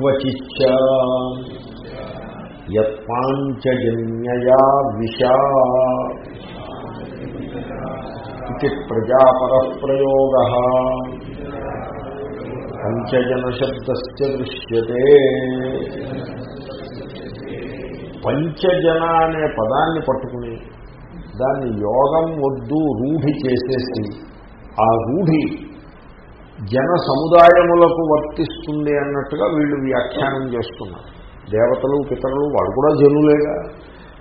క్వచిచ్చ యత్పాంచజన్యయా విషా. ఇది ప్రజాపర ప్రయోగ పంచజనశబ్దస్ దృశ్యతే. పంచజన అనే పదాన్ని పట్టుకుని దాన్ని యోగం వద్దు రూఢి చేసేసి ఆ రూఢి జన సముదాయములకు వర్తి వర్తిస్తుంది అన్నట్టుగా వీళ్ళు వ్యాఖ్యానం చేస్తున్నారు. దేవతలు పితరులు వాళ్ళు కూడా జనులేగా.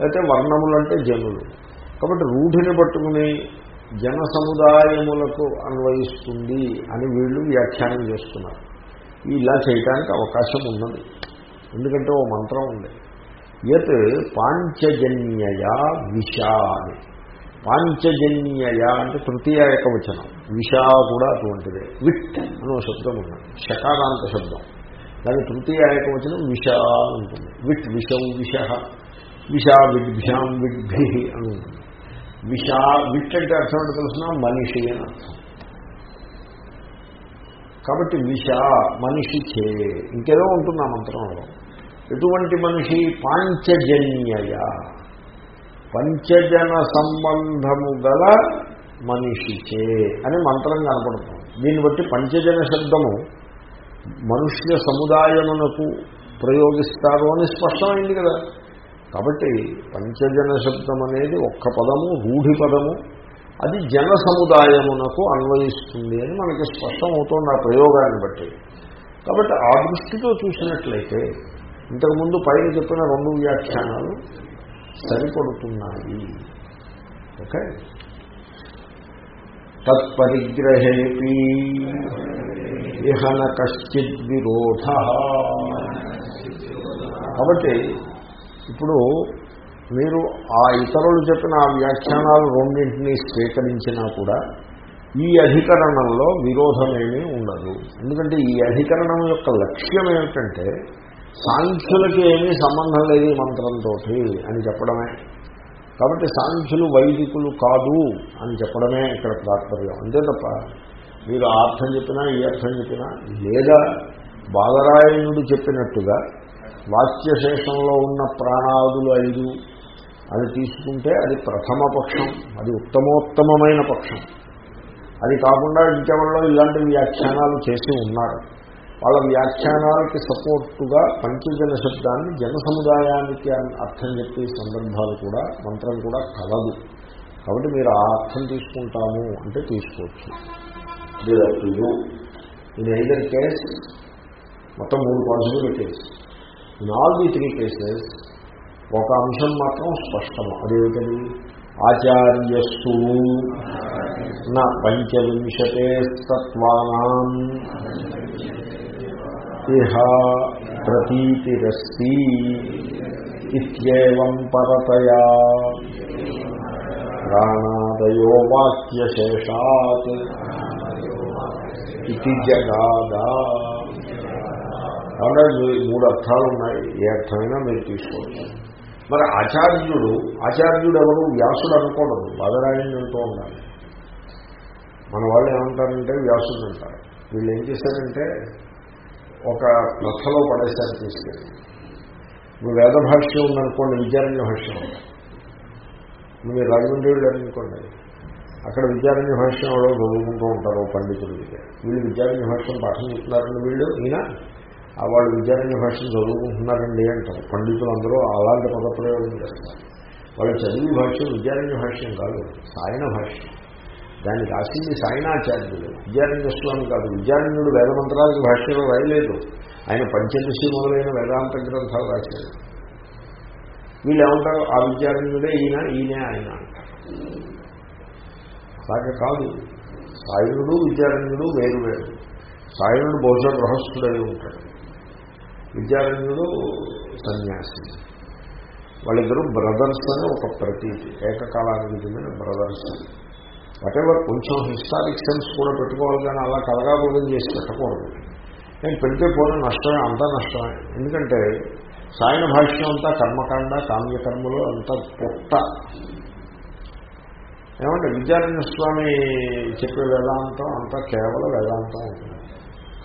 అయితే వర్ణములు అంటే జనులు. కాబట్టి రూఢిని పట్టుకుని జన సముదాయములకు అన్వయిస్తుంది అని వీళ్ళు వ్యాఖ్యానం చేస్తున్నారు. ఇలా చేయటానికి అవకాశం ఉన్నది. ఎందుకంటే ఓ మంత్రం ఉంది. యత్ పాంచజన్యయ విష అని పాంచజన్యయ అంటే తృతీయ ఏకవచనం విషా కూడా అటువంటిదే. విట్ అని ఒక శబ్దం ఉన్నది. శకారాంత శబ్దం. దాని తృతీయ ఏకవచనం విషా ఉంటుంది విట్ విషం విష. విషా విద్భ్యాం విద్భి అని ఉంటుంది విషా విట్ అంటే అర్థం అంటే తెలిసిన? మనిషి అని అర్థం. కాబట్టి విష మనిషి చే. ఇంకేదో ఉంటుంది ఆ మంత్రంలో? ఎటువంటి మనిషి? పాంచజన్యయ. పంచజన సంబంధము గల మనిషిచే అని మంత్రం కనపడుతుంది. దీన్ని బట్టి పంచజన శబ్దము మనుష్య సముదాయమునకు ప్రయోగిస్తారు అని స్పష్టమైంది కదా. కాబట్టి పంచజన శబ్దం అనేది ఒక్క పదము రూఢి పదము అది జన సముదాయమునకు అన్వయిస్తుంది అని మనకి స్పష్టమవుతోంది ఆ ప్రయోగాన్ని బట్టి. కాబట్టి ఆ దృష్టితో చూసినట్లయితే ఇంతకుముందు పైన చెప్పిన రెండు వ్యాఖ్యానాలు సరిపడుతున్నాయి. ఓకే? తత్పరిగ్రహేపి ఇహన కశ్చిత్ విరోధ. కాబట్టి ఇప్పుడు మీరు ఆ ఇతరులు చెప్పిన ఆ వ్యాఖ్యానాలు రెండింటినీ స్వీకరించినా కూడా ఈ అధికరణంలో విరోధమేమీ ఉండదు. ఎందుకంటే ఈ అధికరణం యొక్క లక్ష్యం ఏమిటంటే సాంఖ్యులకి ఏమీ సంబంధం లేదు ఈ మంత్రంతో అని చెప్పడమే. కాబట్టి సాంఖ్యులు వైదికులు కాదు అని చెప్పడమే ఇక్కడ తాత్పర్యం. అంతే తప్ప మీరు ఆ అర్థం చెప్పినా ఈ అర్థం చెప్పినా లేదా బాలరాయణుడు చెప్పినట్టుగా వాక్యశేషంలో ఉన్న ప్రాణాదులు ఐదు అది తీసుకుంటే అది ప్రథమ పక్షం అది ఉత్తమోత్తమైన పక్షం. అది కాకుండా ఇంకెవరిలో ఇలాంటి వ్యాఖ్యానాలు చేసి ఉన్నారు. వాళ్ళ వ్యాఖ్యానాలకి సపోర్టుగా పంచజన శబ్దాన్ని జన సముదాయానికి అర్థం చెప్పే సందర్భాలు కూడా మంత్రం కూడా కలదు. కాబట్టి మీరు ఆ అర్థం తీసుకుంటాము అంటే తీసుకోవచ్చు. ఇన్ ఐదర్ కేస్ మొత్తం మూడు possibilities in all the three cases ఒక అంశం మాత్రం స్పష్టము. అదేమిటది? ఆచార్యస్సు నా పంచవింశతే తత్వానాం ఇహ ప్రతీతిరస్తి ఇత్యేవం పరతయా ప్రాణాదయో వాక్యశేషాత్ ఇది జగాదా కాబట్టి మూడు అర్థాలు ఉన్నాయి. ఏ అర్థమైనా మీరు తీసుకోవచ్చు. మరి ఆచార్యుడు ఆచార్యుడు ఎవరు వ్యాసుడు అనుకోవడం బాధరాయణి అంటూ ఉండాలి. మన వాళ్ళు ఏమంటారంటే వ్యాసుడు అంటారు. వీళ్ళు ఏం చేశారంటే ఒక నచ్చలో పడేసారి తీసుకెళ్ళి ఇప్పుడు వేద భాష్యం ఉందనుకోండి విద్యారణ్య భాష్యం మీరు రాజమండ్రి వెళ్ళారనుకోండి అక్కడ విద్యారణ్య భాష్యం ఎవరో చదువుకుంటూ ఉంటారు పండితులు వీళ్ళు విద్యారణ్య భాష్యం పాఠం చెప్తున్నారండి వీళ్ళు ఈయన? ఆ వాళ్ళు విద్యారణ్య భాష్యం చదువుకుంటున్నారండి అంటారు. పండితులు అందరూ అలాంటి పదప్రయోగం చేస్తారు వాళ్ళు చదివి భాష్యం విద్యారణ్య భాష్యం కాదు సాయన భాష్యం. దాన్ని రాసింది సాయనాచార్యుడు. విద్యారణ్య స్వామి కాదు. విద్యారణ్యుడు వేద మంత్రాలకు భాష్యంలో రాయలేదు. ఆయన పంచదశి మొదలైన వేదాంత గ్రంథాలు రాశాడు. వీళ్ళు ఏమంటారు ఆ విద్యారణ్యుడే ఈయన ఈయనే ఆయన అంటారు. అలాగే కాదు. సాయుడు విద్యారణ్యుడు వేరు వేరు. సాయుడు బహుశా గృహస్థుడై ఉంటాడు. విద్యారణ్యుడు సన్యాసి. వాళ్ళిద్దరూ బ్రదర్స్ అని ఒక ప్రతీతి. ఏకకాలానికి చెందిన బ్రదర్స్. వాటెవర్ కొంచెం హిస్టారిక్ సెన్స్ కూడా పెట్టుకోవాలి కానీ అలా కలగాబోధం చేసి పెట్టకూడదు. నేను పెడితే పోయిన నష్టమే అంతా నష్టమే. ఎందుకంటే సాయన భాష్యం అంతా కర్మకాండ కామ్యకర్మలు అంతా పుట్ట. ఏమంటే విద్యారాయణ స్వామి చెప్పే వేదాంతం అంతా కేవలం వేదాంతం ఉంటుంది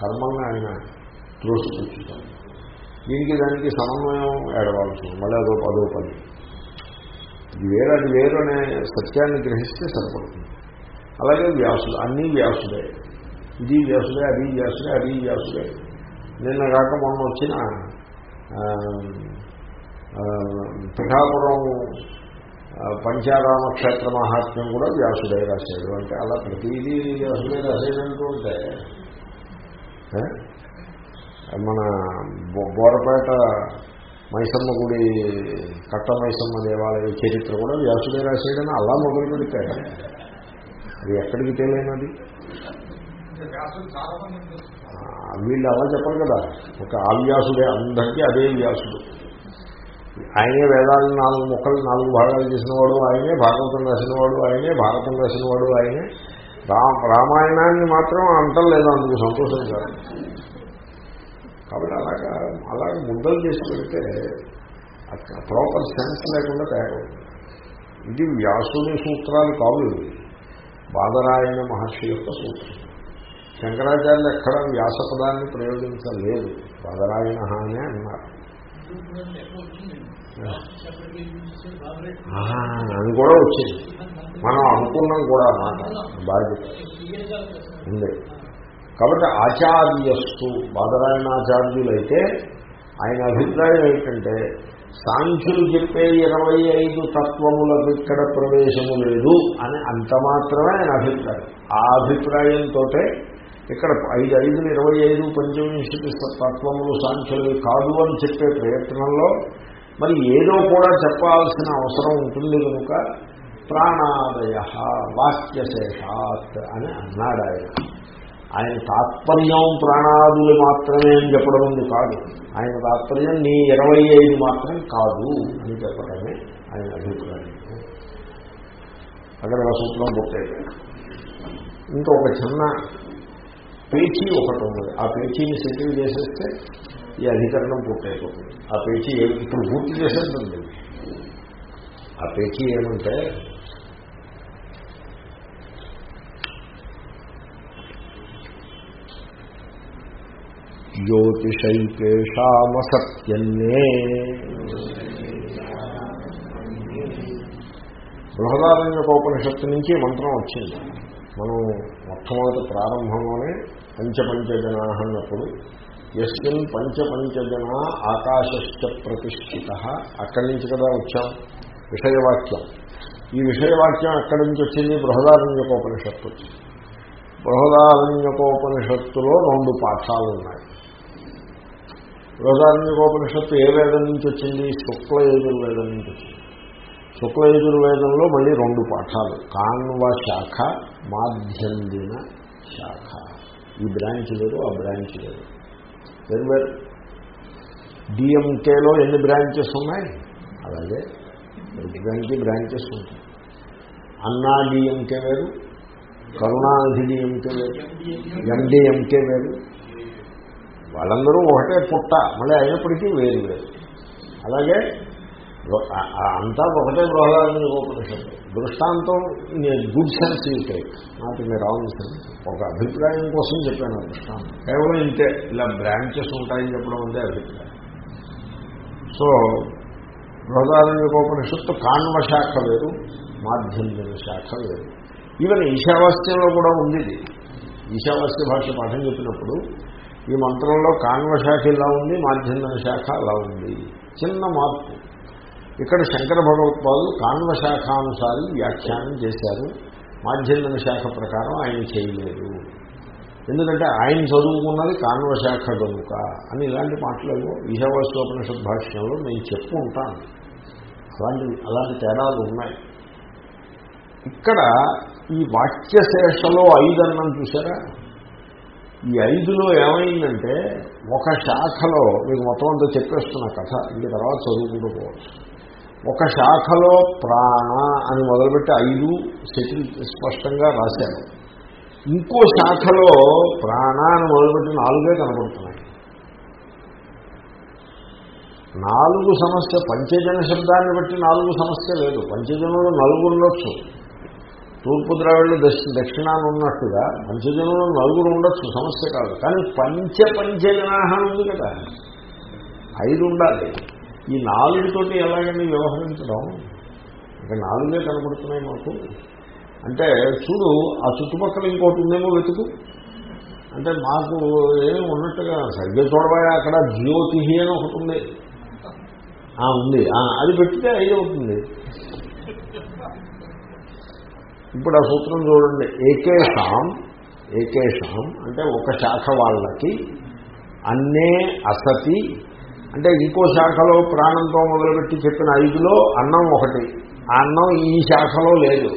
కర్మల్ని ఆయన త్రోసిపుచ్చుతాం దీనికి దానికి సమన్వయం ఏడవాల్సి మళ్ళీ అదో పదో పని ఇది వేరు అది వేరు అనే సత్యాన్ని గ్రహిస్తే సరిపడుతుంది. అలాగే వ్యాసుడు అన్నీ వ్యాసుడే. ఇది వ్యాసుడే అది వ్యాసుడే అది వ్యాసుడే. నిన్న కాక మొన్న వచ్చిన పిఠాపురం పంచారామ క్షేత్ర మహాత్మ్యం కూడా వ్యాసుడే రాశాడు. అంటే అలా ప్రతిదీ వ్యాసుడే రాసేదంటూ ఉంటే మన బోరపేట మైసమ్మ గుడి కట్ట మైసమ్మ దేవాలయ చరిత్ర కూడా వ్యాసుడే రాసేయడని అలా మొదలు పెడతాడు అది ఎక్కడికి తెలియనది వీళ్ళు అలా చెప్పరు కదా. ఒక ఆవ్యాసుడే అందరికీ అదే వ్యాసుడు. ఆయనే వేదాలను నాలుగు మొక్కలు నాలుగు భాగాలు చేసినవాడు ఆయనే భాగవతం రాసినవాడు ఆయనే భారతం రాసినవాడు ఆయనే. రామాయణాన్ని మాత్రం అంటలేదు అందుకు సంతోషం కాదు. కాబట్టి అలాగా అలాగే ముద్దలు చేసి పెడితే ప్రాపర్ సెన్స్ లేకుండా తయారవుతుంది. ఇది వ్యాసుని సూత్రాలు కావు బాదరాయణ మహర్షి యొక్క సూత్రం. శంకరాచార్యులు ఎక్కడ వ్యాసపదాన్ని ప్రయోగించలేదు. బాదరాయణ అనే అన్నారు. అది కూడా వచ్చింది. మనం అనుకున్నాం కూడా మాట. బాధ్యత. ఉంది. కాబట్టి ఆచార్యస్తు బాదరాయణాచార్యులైతే ఆయన అభిప్రాయం ఏంటంటే సాంఖ్యులు చెప్పే ఇరవై ఐదు తత్వములకు ఇక్కడ ప్రవేశము లేదు అని అంత మాత్రమే ఆయన అభిప్రాయం. ఆ అభిప్రాయంతో ఇక్కడ ఐదు ఐదు ఇరవై ఐదు పంచవింశతి తత్వములు సాంఖ్యులు కాదు అని చెప్పే ప్రయత్నంలో మరి ఏదో కూడా చెప్పాల్సిన అవసరం ఉంటుంది కనుక ప్రాణాదయ వాక్యశేషాత్ అని అన్నాడు ఆయన ఆయన తాత్పర్యం ప్రాణాదులు మాత్రమే అని చెప్పడం ఉంది కాదు. ఆయన తాత్పర్యం నీ ఇరవై ఐదు మాత్రం కాదు అని చెప్పడమే ఆయన అభిప్రాయం. అక్కడ సూత్రం పూర్తయిపోయింది ఇంకొక చిన్న పేచీ ఒకటి ఉంది ఆ పేచీని సెటిల్ చేసేస్తే ఈ అధికరణం పూర్తయిపోతుంది. ఆ పేచీ ఇప్పుడు పూర్తి చేసేస్తుంది. ఆ పేచీ ఏమంటే జ్యోతిషైకేషామసత్యన్నే. బృహదారణ్యకోపనిషత్తు నుంచి మంత్రం వచ్చింది. మనం మొట్టమొదటి ప్రారంభంలోనే పంచపంచజనా అన్నప్పుడు ఎస్మిన్ పంచపంచజన ఆకాశశ్చ ప్రతిష్ఠిత. అక్కడి నుంచి కదా వచ్చాం. విషయవాక్యం. ఈ విషయవాక్యం అక్కడి నుంచి వచ్చింది? బృహదారణ్యకోపనిషత్తు వచ్చింది బృహదారణ్యకోపనిషత్తులో రెండు పాఠాలు ఉన్నాయి బృహదారణ్యోపనిషత్తు ఏ వేదం నుంచి వచ్చింది? శుక్లయజుర్వేదం నుంచి వచ్చింది. శుక్లయజుర్వేదంలో మళ్ళీ రెండు పాఠాలు. కాన్వ శాఖ మాధ్యందిన శాఖ. ఈ బ్రాంచ్ లేదు ఆ బ్రాంచ్ లేదు. వేరు డిఎంకేలో ఎన్ని బ్రాంచెస్ ఉన్నాయి? అలాగే ప్రతి బ్రాంచెస్ ఉంటాయి. అన్నా డిఎంకే వేరు కరుణానిధి డిఎంకే వేరు ఎండిఎంకే వేరు. వాళ్ళందరూ ఒకటే పుట్ట మళ్ళీ అయినప్పటికీ వేరు వేరు. అలాగే అంతా ఒకటే బృహదారణ్య ఉపనిషత్తు. దృష్టాంతం good sense you take not me wrong sense. ఒక అభిప్రాయం కోసం చెప్పాను దృష్టాంతం. కేవలం ఇంతే. ఇలా బ్రాంచెస్ ఉంటాయని చెప్పడం అంతే అభిప్రాయం. సో బృహదారణ్యోపనిషత్తు కాన్వ శాఖ వేరు మాధ్యమిక శాఖ వేరు. ఈవెన్ ఈశావాస్యంలో కూడా ఉంది ఈశావాస్య భాష పాఠం చెప్పినప్పుడు ఈ మంత్రంలో కాన్వ శాఖ ఇలా ఉంది మాధ్యమ శాఖ అలా ఉంది. చిన్న మార్పు. ఇక్కడ శంకర భగవత్పాదులు కాన్వ శాఖానుసారి వ్యాఖ్యానం చేశారు. మాధ్యమ శాఖ ప్రకారం ఆయన చేయలేదు. ఎందుకంటే ఆయన చదువుకున్నది కాన్వ శాఖ కనుక అని ఇలాంటి మాటలు ఈశావాస్యోపనిషత్ భాష్యంలో నేను చెప్పు ఉంటాను. అలాంటి అలాంటి తేడాలు ఉన్నాయి. ఇక్కడ ఈ వాక్యశేషలో ఐదన్నం చూసారా ఈ ఐదులో ఏమైందంటే ఒక శాఖలో మీకు మొత్తం అంతా చెప్పేస్తున్న కథ ఇంక తర్వాత చదువుకుంటూ పోవచ్చు. ఒక శాఖలో ప్రాణ అని మొదలుపెట్టి ఐదు సెటిల్ స్పష్టంగా రాశారు. ఇంకో శాఖలో ప్రాణ అని మొదలుపెట్టి నాలుగే కనబడుతున్నాయి నాలుగు సమస్య పంచజన శబ్దాన్ని బట్టి నాలుగు సమస్య లేదు. పంచజనులు నలుగురు ఉండొచ్చు. తూర్పు ద్రావిళ్ళు దక్షి దక్షిణాన్ని ఉన్నట్టుగా పంచజనులు నలుగురు ఉండొచ్చు సమస్య కాదు. కానీ పంచ పంచజనాహం ఉంది కదా. ఐదు ఉండాలి. ఈ నాలుగుతోటి ఎలాగండి వ్యవహరించడం? ఇంకా నాలుగే కనబడుతున్నాయి మాకు. అంటే చూడు ఆ చుట్టుపక్కల ఇంకోటి ఉందేమో వెతుకు. అంటే మాకు ఏమి ఉన్నట్టుగా సరిగ్గా చూడబోయే అక్కడ జ్యోతి అని ఒకటి ఉంది. ఉంది. అది పెట్టితే ఐదు అవుతుంది. ఇప్పుడు ఆ సూత్రం చూడండి. ఏకేషాం ఏకేషాం అంటే ఒక శాఖ వాళ్ళకి అన్నే అసతి అంటే ఇంకో శాఖలో ప్రాణంతో మొదలుపెట్టి చెప్పిన ఐదులో అన్నం ఒకటి. ఆ అన్నం ఈ శాఖలో లేదు.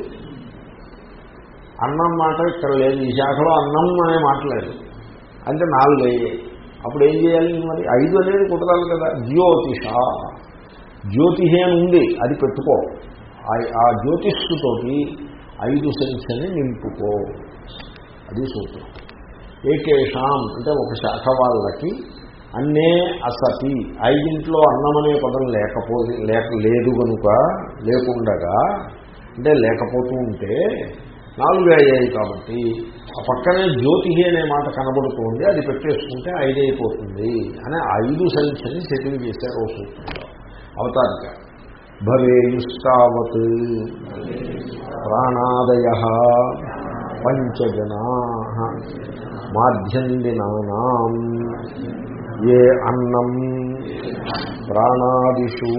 అన్నం మాట ఇక్కడ లేదు. ఈ శాఖలో అన్నం అనే మాట లేదు. అంటే నాలుగు అయ్యాయి. అప్పుడు ఏం చేయాలి మరి? ఐదు అనేది కుదరాలి కదా. జ్యోతిష. జ్యోతిషి అని ఉంది. అది పెట్టుకో. ఆ- ఆ ఐదు సెన్స్ అని నింపుకో. అది సూత్రం. ఏకేషాం అంటే ఒక శాఖ వాళ్ళకి అన్నే అసతి. ఐదింట్లో అన్నం అనే పదం లేకపోతే లేక లేదు కనుక లేకుండగా అంటే లేకపోతూ ఉంటే నాలుగు అయ్యాయి కాబట్టి ఆ పక్కనే జ్యోతి అనే మాట కనబడుతుంది అది పెట్టేసుకుంటే ఐదు అయిపోతుంది అనే ఐదు సెన్స్ అని సెటిల్ చేశారు ఓ సూత్రంలో అవతారిక. భవేయుస్తావత్. ప్రాణాదయ పంచజనా మాధ్యందినా ఏ అన్నం ప్రాణాదిషు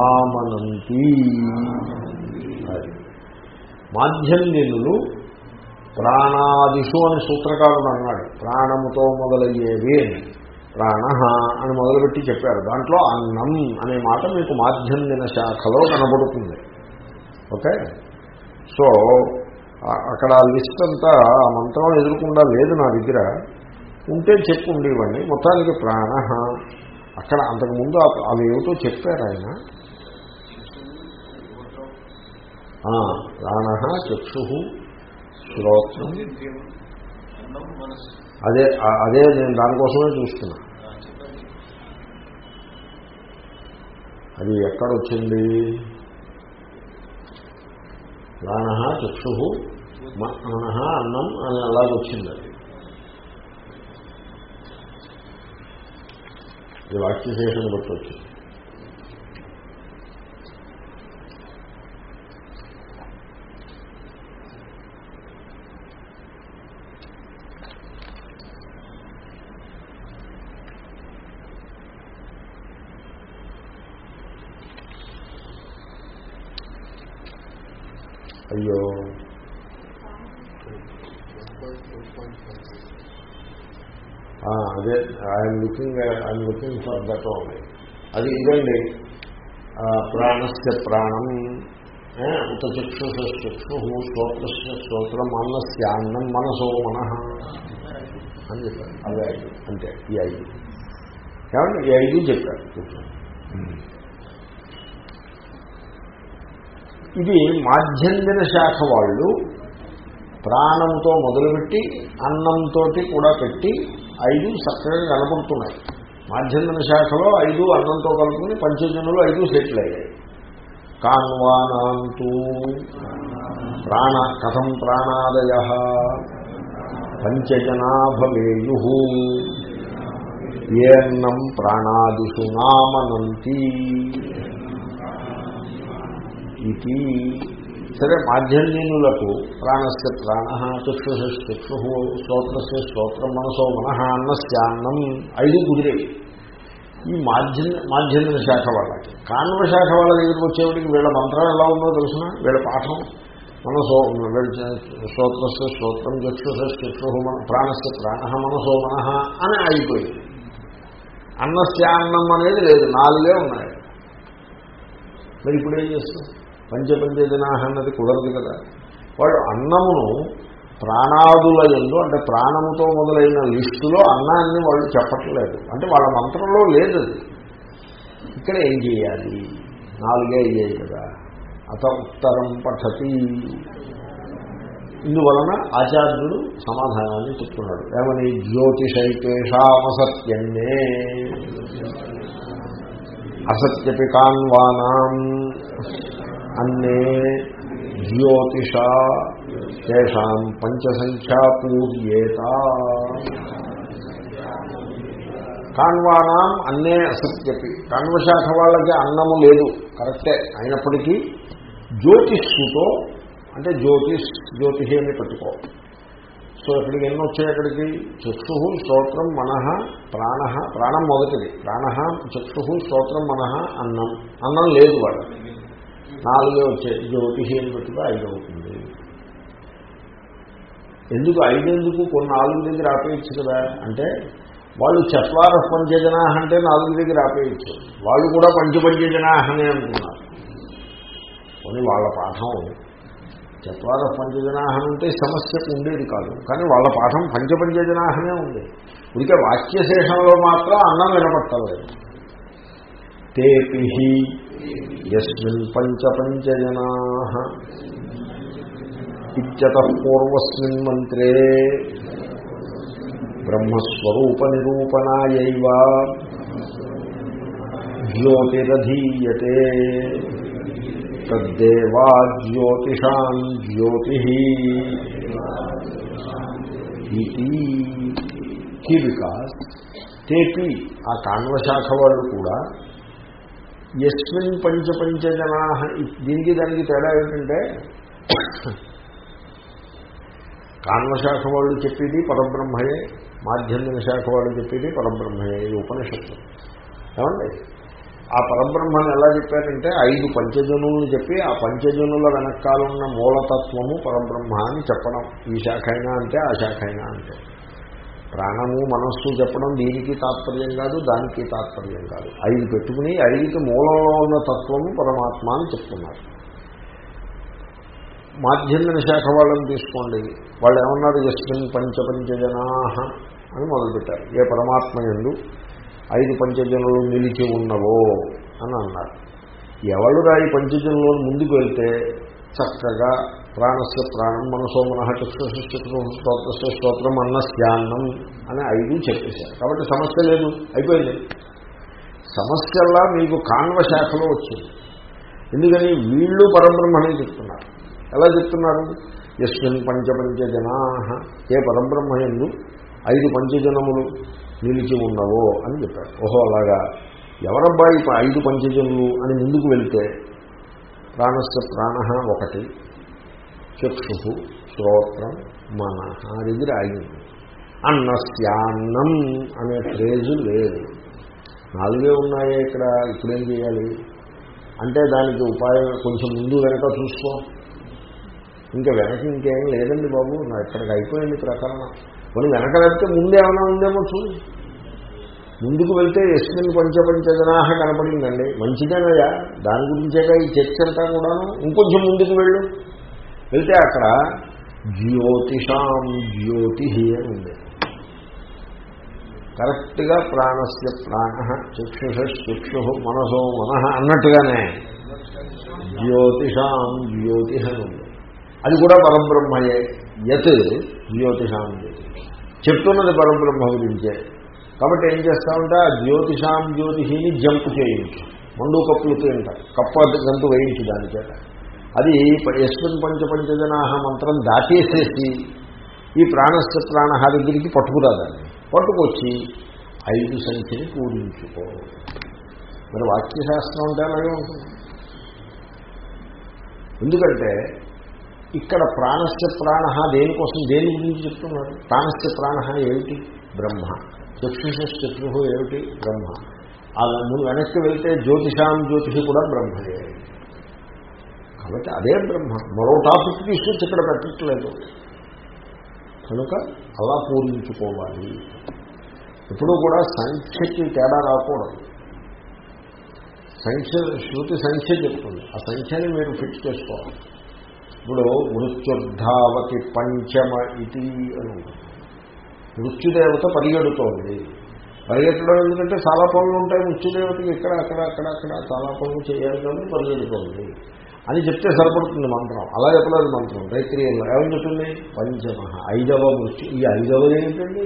ఆమనంతి అది. మాధ్యందినులు ప్రాణాదిషు అని సూత్రకారుడు అన్నాడు. ప్రాణముతో మొదలయ్యేవి ప్రాణ అని మొదలుపెట్టి చెప్పారు. దాంట్లో అన్నం అనే మాట మీకు మాధ్యందిన శాఖలో కనబడుతుంది. ఓకే? సో అక్కడ ఆ లిస్ట్ అంతా ఆ మంత్రం ఎదురకుండా లేదు నా దగ్గర. ఉంటే చెప్పు ఉండేవాడిని. మొత్తానికి ప్రాణ అక్కడ అంతకుముందు అవి ఏమిటో చెప్పారు ఆయన. ప్రాణ చక్షు శ్రోత్రం. అదే అదే నేను దానికోసమే చూస్తున్నా. అది ఎక్కడొచ్చింది ప్రాణ చక్షు మన అన్నం అని అలాగొచ్చింది అది ఇది వాక్యశేషం బట్టి వచ్చింది అయ్యో ఆ, అదే I'm looking I'm looking for that only అది ఇదండి. ప్రాణస్య ప్రాణం ఉత చక్షు చక్షు శ్రోత్రస్య శ్రోత్రం అన్నం మనసో మన అని చెప్పారు. అదే ఐదు. అంతే ఈ ఐదు. ఏమంటే ఈ ఐదు చెప్పారు. ఇది మాధ్యందిన శాఖ వాళ్ళు ప్రాణంతో మొదలుపెట్టి అన్నంతో కూడా పెట్టి ఐదు చక్కగా కనబడుతున్నాయి మాధ్యందిన శాఖలో ఐదు అన్నంతో కలుపుకుని పంచజనులు ఐదు సెటిల్ అయ్యాయి. కాన్వానాంతూ ప్రాణ కథం ప్రాణాదయ పంచజనా భవేయు ఏన్నం ప్రాణాదిషు నామనంతి. ఇది సరే మాధ్యన్యులకు ప్రాణస్య ప్రాణ చక్షుషక్షు శ్రోత్రస్య శ్రోత్రం మనసో మనః అన్నస్యాన్నం ఐదు కుదిరేవి ఈ మాధ్యన్ మాధ్యమిక శాఖ వాళ్ళకి. కాన్వ శాఖ వాళ్ళ దగ్గరికి వచ్చేవాడికి వీళ్ళ మంత్రం ఎలా ఉందో తెలుసిన? వీళ్ళ పాఠం మనసో శ్రోత్రస్య శ్రోత్రం చక్షుష చక్షు ప్రాణస్య ప్రాణ మనసో మనః అని అయిపోయింది అన్నస్యాన్నం అనేది లేదు నాలుగే ఉన్నాయి. మరి ఇప్పుడు ఏం చేస్తాం? పంచపంచజనాహ అన్నది కుదరదు కదా. వాళ్ళు అన్నమును ప్రాణాదుల ఎందు అంటే ప్రాణముతో మొదలైన లిస్టులో అన్నాన్ని వాళ్ళు చెప్పట్లేదు. అంటే వాళ్ళ మంత్రంలో లేదు అది ఇక్కడ ఏం చేయాలి? నాలుగే అయ్యాయి కదా. అత ఉత్తరం పఠతి. ఇందువలన ఆచార్యుడు సమాధానాన్ని చెప్తున్నాడు. ఏమని? జ్యోతిషైకేషామసత్యన్నే. అసత్యపి కాన్వానాం. అన్నే జ్యోతిష తేషాం పంచసంఖ్యా పూర్యేత కాన్వానాం అన్నే అసత్యపి. కాన్వశాఖ వాళ్ళకి అన్నము లేదు. కరెక్టే. అయినప్పటికీ జ్యోతిష్సుతో అంటే జ్యోతిష్ జ్యోతిషి అని పెట్టుకో. సో ఇక్కడికి ఎన్ని వచ్చాయి అక్కడికి? చక్షు శ్రోత్రం మనః ప్రాణ. ప్రాణం మొదటిది. ప్రాణ చక్షు శ్రోత్రం మనః అన్నం. అన్నం లేదు వాళ్ళకి. నాలుగే వచ్చాయి. జ్యోతిషి అని పెట్టుకో ఐదు అవుతుంది. ఎందుకు? ఐదెందుకు? కొన్ని నాలుగు దగ్గర ఆపేయచ్చు కదా. అంటే వాళ్ళు చత్వార పంచజనా అంటే నాలుగు దగ్గర ఆపేయచ్చు. వాళ్ళు కూడా పంచపంచజనా అని అనుకున్నారు. కొన్ని వాళ్ళ పాఠం చత్వార పంచజనాహం అంటే సమస్యకు ఉండేది కాదు. కానీ వాళ్ళ పాఠం పంచపంచజనాహమే ఉంది. ఇక వాక్యశేషంలో మాత్రం అన్నం వినపట్టలేదు. తేపి ఎస్మిన్ పంచపంచజనా ఇత్యత పూర్వస్మిన్ మంత్రే బ్రహ్మస్వరూప నిరూపణాయైవ జ్యోతిరధీయతే తద్దేవా జ్యోతిషాం జ్యోతి ఇది కి వికాస్ తేపి ఆ కాన్వశాఖ వాళ్ళు కూడా ఎస్మిన్ పంచపంచజనా దీనికి దానికి తేడా ఏంటంటే కాన్వశాఖ వాళ్ళు చెప్పేది పరబ్రహ్మయే మాధ్యంధన శాఖ వాళ్ళు చెప్పేది పరబ్రహ్మయే ఈ ఉపనిషత్తు. ఏమండి? ఆ పరబ్రహ్మని ఎలా చెప్పారంటే ఐదు పంచజనులను చెప్పి ఆ పంచజనుల వెనకాలన్న మూలతత్వము పరబ్రహ్మ అని చెప్పడం. ఈ శాఖ అయినా అంటే ఆ శాఖ అయినా అంటే. ప్రాణము మనస్సు చెప్పడం దీనికి తాత్పర్యం కాదు దానికి తాత్పర్యం కాదు. ఐదు పెట్టుకుని ఐదుకి మూలంలో ఉన్న తత్వము పరమాత్మ అని చెప్తున్నారు. మాధ్యమిక శాఖ వాళ్ళని తీసుకోండి. వాళ్ళు ఏమన్నారు? ఎస్మిన్ పంచపంచజనా అని మొదలుపెట్టారు. ఏ పరమాత్మ ఎందు ఐదు పంచజనులు నిలిచి ఉన్నవో అని అన్నారు. ఎవరు రాయి పంచజనులు ముందుకు వెళ్తే చక్కగా ప్రాణస్య ప్రాణం మనసో మన చక్షుషు స్తోత్రస్య స్తోత్రం అన్నస్యాన్నం అని ఐదు చెప్పేశారు. కాబట్టి సమస్య లేదు అయిపోయింది. సమస్యల్లా మీకు కాన్వ శాఖలో వచ్చింది. ఎందుకని వీళ్ళు పరబ్రహ్మని చెప్తున్నారు. ఎలా చెప్తున్నారు? ఎస్మిన్ పంచపంచజనా ఏ పరబ్రహ్మ ఎందు ఐదు పంచజనములు నిలిచి ఉన్నవో అని చెప్పారు. ఓహో అలాగా. ఎవరబ్బాయి ఐదు పంచజనులు అని ముందుకు వెళ్తే? ప్రాణస్య ప్రాణ ఒకటి చక్షు శ్రోత్రం మన దగ్గర ఆగింది అన్నస్యాన్నం అనే ఫ్రేజు లేదు. నాలుగే ఉన్నాయే ఇక్కడ ఇప్పుడేం చేయాలి? అంటే దానికి ఉపాయం కొంచెం ముందు వెనక చూసుకో. ఇంకా వెనక ఇంకేం లేదండి బాబు నా ఇక్కడికి అయిపోయింది ప్రకరణ. మరి వెనక వెళ్తే ముందు ఏమైనా ఉందేమో చూడు. ముందుకు వెళ్తే ఎస్మిన్ పంచపంచజనాహ కనపడిందండి. మంచిదేనయ్యా దాని గురించేగా ఈ చర్చ అంతా కూడాను? ఇంకొంచెం ముందుకు వెళ్ళు. వెళ్తే అక్కడ జ్యోతిషాం జ్యోతి అని ఉంది. కరెక్ట్గా ప్రాణస్య ప్రాణ చక్షుష చక్షు మనసో మనః అన్నట్టుగానే జ్యోతిషాం జ్యోతి అని ఉంది. అది కూడా పరబ్రహ్మయే. యత్ జ్యోతిషాం జ్యోతి చెప్తున్నది పరబ్రహ్మ గురించే. కాబట్టి ఏం చేస్తామంటే ఆ జ్యోతిషాం జ్యోతిషిని జంప్ చేయించు. మండు కప్పులు తింటారు కప్ప గంతు వేయించు దాని చేత. అది యశ్వన్ పంచపంచజనాహ మంత్రం దాటేసేసి ఈ ప్రాణస్థ ప్రాణహ దగ్గరికి పట్టుకురాదండి. పట్టుకొచ్చి ఐదు సంఖ్యని పూరించుకో మరి వాక్యశాస్త్రం అంటే అలాగే ఉంటుంది. ఎందుకంటే ఇక్కడ ప్రాణస్య ప్రాణ దేనికోసం దేని గురించి చెప్తున్నారు? ప్రాణస్య ప్రాణ ఏమిటి? బ్రహ్మ. చక్షుషక్షు ఏమిటి? బ్రహ్మ. అలా నువ్వు వెనక్కి వెళ్తే జ్యోతిషాం జ్యోతిషి కూడా బ్రహ్మయే. కాబట్టి అదే బ్రహ్మ. మరో టాపిక్ తీసుకొచ్చి ఇక్కడ పెట్టట్లేదు. కనుక అలా పూరించుకోవాలి. ఎప్పుడూ కూడా సంఖ్యకి తేడా రాకూడదు. సంఖ్య శృతి సంఖ్య చెప్తుంది. ఆ సంఖ్యని మీరు ఫిక్స్ చేసుకోవాలి. ఇప్పుడు మృత్యుర్ధావతి పంచమ ఇది అని ఉంటుంది మృత్యుదేవత పరిగెడుతోంది. పరిగెట్టడం ఎందుకంటే చాలా పనులు ఉంటాయి. మృత్యుదేవతకి ఇక్కడ అక్కడ అక్కడ అక్కడ చాలా పనులు చేయాలి కాబట్టి పరిగెడుతోంది. అని చెప్తే సరిపడుతుంది మంత్రం. అలా చెప్పలేదు మంత్రం. రైత్రియంలో ఏమని చెప్తుంది? పంచమ ఐదవ మృత్యు. ఈ ఐదవది ఏంటండి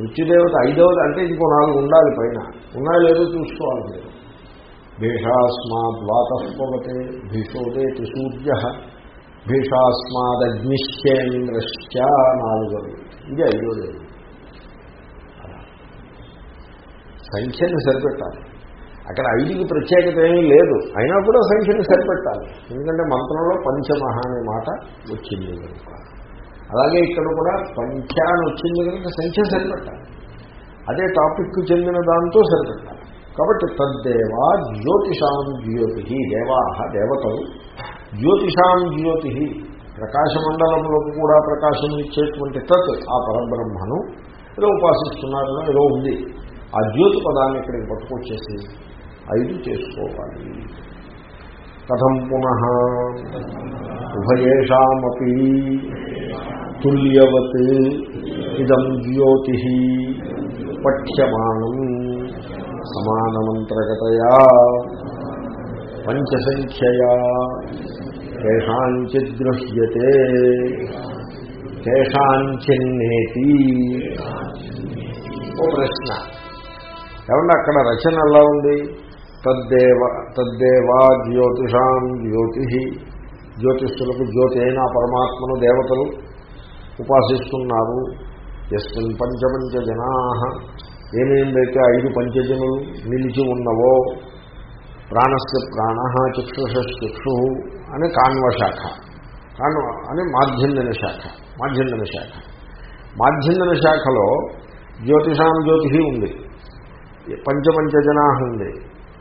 మృత్యుదేవత ఐదవది అంటే ఇంకో నాలుగు ఉండాలి పైన. ఉన్నాయో లేదో చూసుకోవాలి మీరు. భీషాస్మాద్వాతపవతే భీషోదేతి సూర్య భీషాస్మాదగ్నిశ్చేంద్రశ్చ నాలుగవి. ఇది ఐదోది సంఖ్యని సరిపెట్టాలి. అక్కడ ఐదుకి ప్రత్యేకత ఏమీ లేదు. అయినా కూడా సంఖ్యని సరిపెట్టాలి. ఎందుకంటే మంత్రంలో పంచమహ అనే మాట వచ్చింది కనుక. అలాగే ఇక్కడ కూడా పంచ అని వచ్చింది కనుక సంఖ్య సరిపెట్టాలి. అదే టాపిక్కు చెందిన దాంతో సరిపెట్టాలి. కాబట్టి తద్దేవా జ్యోతిషాం జ్యోతి దేవాహ దేవతలు జ్యోతిషాం జ్యోతి ప్రకాశమండలంలోకి కూడా ప్రకాశం ఇచ్చేటువంటి తత్ ఆ పరబ్రహ్మను ఏదో ఉపాసిస్తున్నారని ఏదో ఉంది. ఆ జ్యోతి పదాన్ని ఇక్కడికి పట్టుకొచ్చేసి ఐదు చేసుకోవాలి. కథం పునః ఉభయేషామీ తుల్యవత్ ఇదం జ్యోతి పఠ్యమానం సమానమంత్రగతయా పంచసంఖ్యయా కేషాంచిద్గృహ్యతే కేషాంచిన్నేతి ఓ ప్రశ్న. ఏమన్నా అక్కడ రచన ఎలా ఉంది? తద్దేవ తద్దేవా జ్యోతిషాం జ్యోతి జ్యోతిష్యులకు జ్యోతి అయిన పరమాత్మను దేవతలు ఉపాసిస్తున్నారు. ఎస్మిన్ పంచపంచ జనా. ఏమేమిదైతే ఐదు పంచజనులు నిలిచి ఉన్నవో ప్రాణస్య ప్రాణ చక్షుషక్షు అని కాన్వశాఖ కాన్వ అని మాధ్యందన శాఖ మాధ్యందన శాఖ. మాధ్యందన శాఖలో జ్యోతిషాం జ్యోతి ఉంది. పంచపంచజనా ఉంది.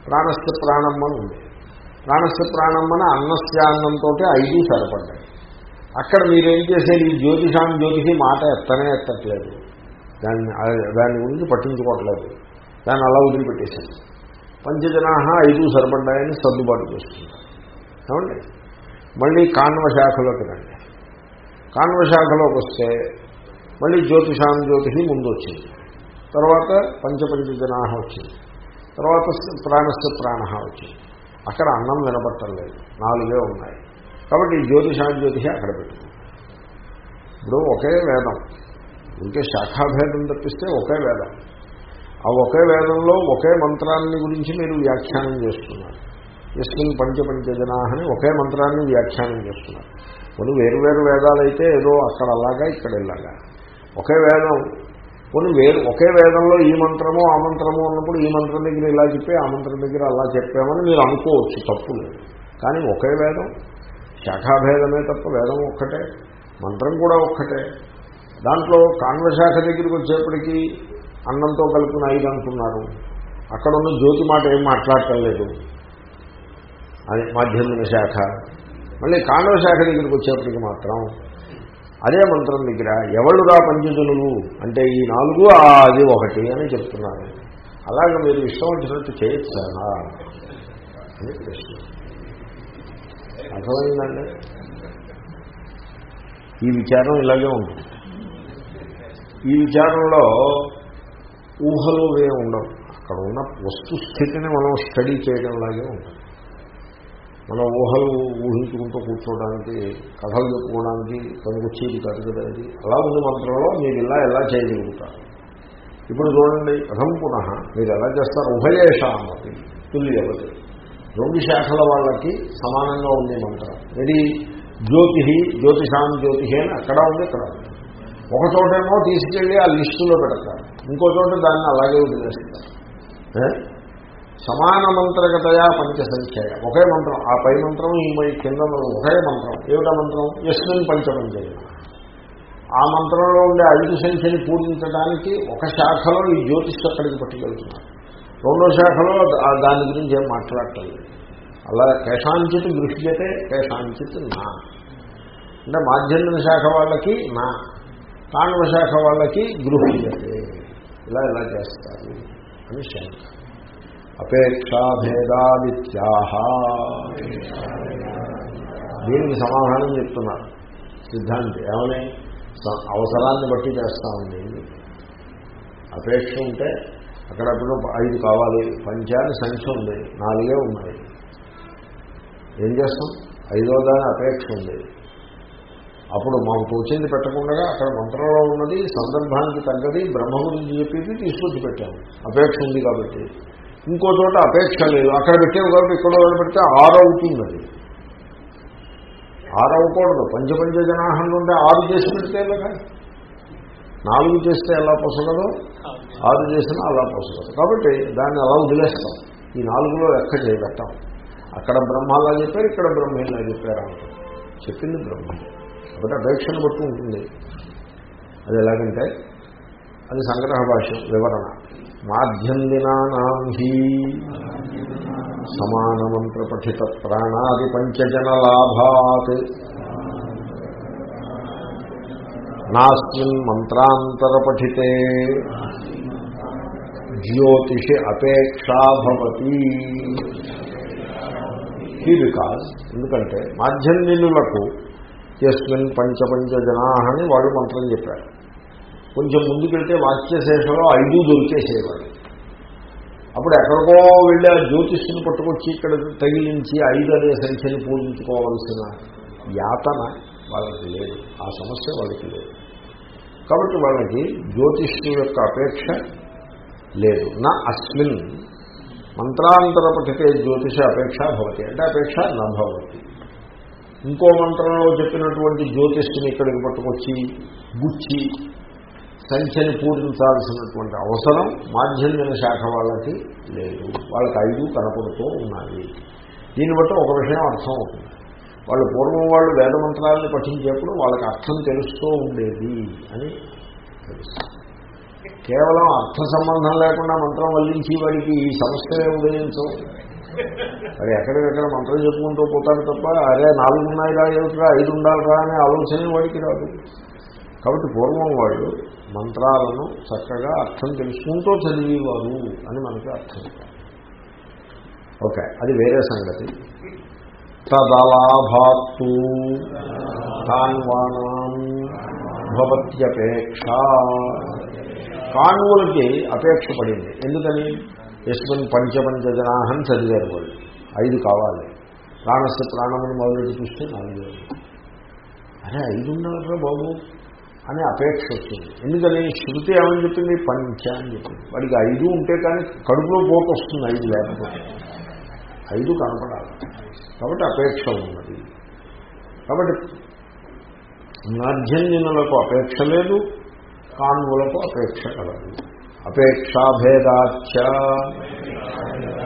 ప్రాణస్య ప్రాణమ్మని ఉంది. ప్రాణస్య ప్రాణమ్మని అన్నస్యాన్నంతో ఐదు సరిపడ్డాయి. అక్కడ మీరేం చేసేది? ఈ జ్యోతిషాం జ్యోతిషి మాట ఎత్తనే ఎత్తట్లేదు. దాన్ని దాని గురించి పట్టించుకోవట్లేదు. దాన్ని అలా వదిలిపెట్టేశాను పంచజనా ఐదు సరిపడ్డాయని సర్దుబాటు చేస్తున్నారు ఏమండి? మళ్ళీ కాన్వ శాఖలోకి రండి. కాన్వ శాఖలోకి వస్తే మళ్ళీ జ్యోతిషాం జ్యోతిషి ముందు వచ్చింది. తర్వాత పంచపంచజనా వచ్చింది. తర్వాత ప్రాణస్థ ప్రాణ వచ్చింది. అక్కడ అన్నం వినపట్టలేదు నాలుగే ఉన్నాయి. కాబట్టి జ్యోతిషాజ్యోతిషి అక్కడ పెట్టుకుంది. ఇప్పుడు ఒకే వేదం. ఇంకే శాఖాభేదం తప్పిస్తే ఒకే వేదం. ఆ ఒకే వేదంలో ఒకే మంత్రాన్ని గురించి మీరు వ్యాఖ్యానం చేస్తున్నారు. ఎస్మిన్ పంచపంచజనా అని ఒకే మంత్రాన్ని వ్యాఖ్యానం చేస్తున్నారు. కొన్ని వేరు వేరు వేదాలైతే ఏదో అక్కడ అలాగా ఇక్కడ ఇలాగా. ఒకే వేదం కొన్ని వేరు ఒకే వేదంలో ఈ మంత్రము ఆ మంత్రము ఉన్నప్పుడు ఈ మంత్రం దగ్గర ఇలా చెప్పి ఆ మంత్రం దగ్గర అలా చెప్పామని మీరు అనుకోవచ్చు తప్పు లేదు. కానీ ఒకే వేదం శాఖాభేదమే తప్ప వేదం ఒక్కటే మంత్రం కూడా ఒక్కటే. దాంట్లో కాన్వశాఖ దగ్గరికి వచ్చేప్పటికీ అన్నంతో కలిపిన ఐదు అంటున్నారు. అక్కడ ఉన్న జ్యోతి మాట ఏం మాట్లాడటం లేదు. అది మాధ్యమిక శాఖ. మళ్ళీ కాండవ శాఖ దగ్గరికి వచ్చేప్పటికి మాత్రం అదే మంత్రం దగ్గర ఎవళ్ళుగా పంచజనులు అంటే ఈ నాలుగు అది ఒకటి అని చెప్తున్నారు. అలాగే మీరు ఇష్టం వచ్చినట్టు చేయొచ్చా? అని ప్రశ్న. అర్థమైందండి? ఈ విచారం ఇలాగే ఉంటుంది. ఈ విచారంలో ఊహలు ఉండవు. అక్కడ ఉన్న వస్తుస్థితిని మనం స్టడీ చేయడంలాగే ఉంటుంది. మన ఊహలు ఊహించుకుంటూ కూర్చోవడానికి కథలు చెప్పుకోవడానికి పనికొచ్చేది కాదు కదా ఇది. అలా ఉంది మంత్రంలో మీరు ఇలా ఎలా చేయగలుగుతారు? ఇప్పుడు చూడండి కథం పునః మీరు ఎలా చేస్తారు? ఉభయేషామతి తుల్యవతి రెండు శాఖల వాళ్ళకి సమానంగా ఉంది మంత్రం. ఇది జ్యోతి జ్యోతిషాం జ్యోతి అని అక్కడ ఉంది ఇక్కడ ఉంది. ఒక చోటేమో తీసుకెళ్ళి ఆ లిస్టులో పెడతారు. ఇంకో చోట దాన్ని అలాగే వదిలేస్తారు. సమాన మంత్రగతయా పంచసంఖ్య ఒకే మంత్రం. ఆ పై మంత్రం ఈ కింద ఒకే మంత్రం. ఏమిటా మంత్రం? యస్మిన్ పంచపంచయ ఆ మంత్రంలో ఉండే ఐదు సంఖ్యని పూజించడానికి ఒక శాఖలో ఈ జ్యోతిష్ అక్కడికి పట్టుకెళ్తున్నారు. రెండో శాఖలో దాని గురించి ఏం మాట్లాడటం అలా కేశాంచిత్ దృష్ట్యతే కేశాంచిత్ నా. అంటే మాధ్యమిక శాఖ వాళ్ళకి నా. కాండవ శాఖ వాళ్ళకి గృహ్యతే. ఇలా ఇలా చేస్తారు అని శంక అపేక్షాభేదాదిత్యాహ. దీనికి సమాధానం చెప్తున్నారు సిద్ధాంతి ఏమని? అవసరాన్ని బట్టి చేస్తామండి అపేక్ష ఉంటే అక్కడప్పుడు ఐదు కావాలి. పంచాన్ని సంఖ్య ఉంది. నాలుగే ఉన్నాయి. ఏం చేస్తాం? ఐదో దాని అపేక్ష ఉంది. అప్పుడు మాకు తోచింది పెట్టకుండా అక్కడ మంత్రంలో ఉన్నది సందర్భానికి తగ్గది బ్రహ్మ గురించి చెప్పేది తీసుకొచ్చి పెట్టాము. అపేక్ష ఉంది కాబట్టి. ఇంకో చోట అపేక్ష లేదు. అక్కడ పెట్టేవి కాబట్టి ఇక్కడ ఒకటి పెడితే ఆరవుతుంది అది. ఆరవకూడదు. పంచపంచ జనాహం ఉంటే ఆరు చేసి పెడితే కదా? నాలుగు చేస్తే ఎలా పొసగదు? ఆరు చేసినా అలా పొసగదు. కాబట్టి దాన్ని అలా వదిలేస్తాం. ఈ నాలుగులో లెక్క చేయబెట్టాం. అక్కడ బ్రహ్మలా చెప్పారు ఇక్కడ బ్రహ్మేలా చెప్పారు చెప్పింది బ్రహ్మ. కాబట్టి అపేక్షను బట్టి ఉంటుంది. అది ఎలాగంటే అది సంగ్రహ భాష్యం వివరణ. మాధ్యందినానాం హి సమానమంత్ర పఠిత ప్రాణాది పంచజనలాభాత్. నాస్మిన్ మంత్రాంతర పఠితే. జ్యోతిషి అపేక్షా భవతి. ఈ బికాజ్ ఎందుకంటే మాధ్యమినులకు ఎస్మిన్ పంచపంచ జనా అని వాళ్ళు మంత్రం చెప్పారు. కొంచెం ముందుకెళ్తే వాక్యశేషంలో ఐదు దొరికేసేవాడు అప్పుడు ఎక్కడికో వెళ్ళి ఆ జ్యోతిష్ని పట్టుకొచ్చి ఇక్కడ తగిలించి ఐదు అనే సంఖ్యని పూజించుకోవాల్సిన యాతన వాళ్ళకి లేదు. ఆ సమస్య వాళ్ళకి లేదు. కాబట్టి వాళ్ళకి జ్యోతిష్యు యొక్క అపేక్ష లేదు. నా అస్మిన్ మంత్రాంతర పఠితే జ్యోతిష అపేక్ష భవతి. అంటే అపేక్ష నభవతి ఇంకో మంత్రంలో చెప్పినటువంటి జ్యోతిష్ని ఇక్కడికి పట్టుకొచ్చి గుచ్చి సంఖ్యని పూజించాల్సినటువంటి అవసరం మాధ్యమిక శాఖ వాళ్ళకి లేదు. వాళ్ళకి ఐదు కనపడుతూ ఉన్నాయి. దీన్ని బట్టి ఒక విషయం అర్థం అవుతుంది. వాళ్ళు పూర్వం వాళ్ళు వేదమంత్రాలను పఠించేప్పుడు వాళ్ళకి అర్థం తెలుస్తూ ఉండేది అని కేవలం అర్థ సంబంధం లేకుండా మంత్రం వల్లించి వాడికి ఈ సమస్యలే ఉదయించవు మరి ఎక్కడికెక్కడ మంత్రం చెప్పుకుంటూ పోతాడు తప్ప అరే నాలుగు ఉన్నాయి రా ఏమిట్రా ఐదు ఉండాలిరా అనే ఆలోచన వాడికి రాదు. కాబట్టి పూర్వం వాళ్ళు మంత్రాలను చక్కగా అర్థం తెలుసుకుంటూ చదివేవారు అని మనకి అర్థం. ఓకే అది వేరే సంగతి. తదలాభాత్తు కాన్వానాం భవత్యపేక్ష. కాణువులకి అపేక్ష పడింది. ఎందుకని? యశ్వన్ పంచపంచ జనాహం చదివారు వాళ్ళు. ఐదు కావాలి. ప్రాణస్థ ప్రాణమని మొదలెట్టి చూస్తే నాలుగు. అరే ఐదు ఉన్నారా బాబు. అని అపేక్ష వచ్చింది. ఎందుకని? శృతి ఏమని చెప్పింది? పంచ అని చెప్పింది. వాడికి ఐదు ఉంటే కానీ కడుపులో పోటు వస్తుంది ఐదు లేకపోతే. ఐదు కనపడాలి. కాబట్టి అపేక్ష ఉన్నది. కాబట్టి నార్జన్యులకు అపేక్ష లేదు కాన్వులకు అపేక్ష కలదు. అపేక్షాభేదాచ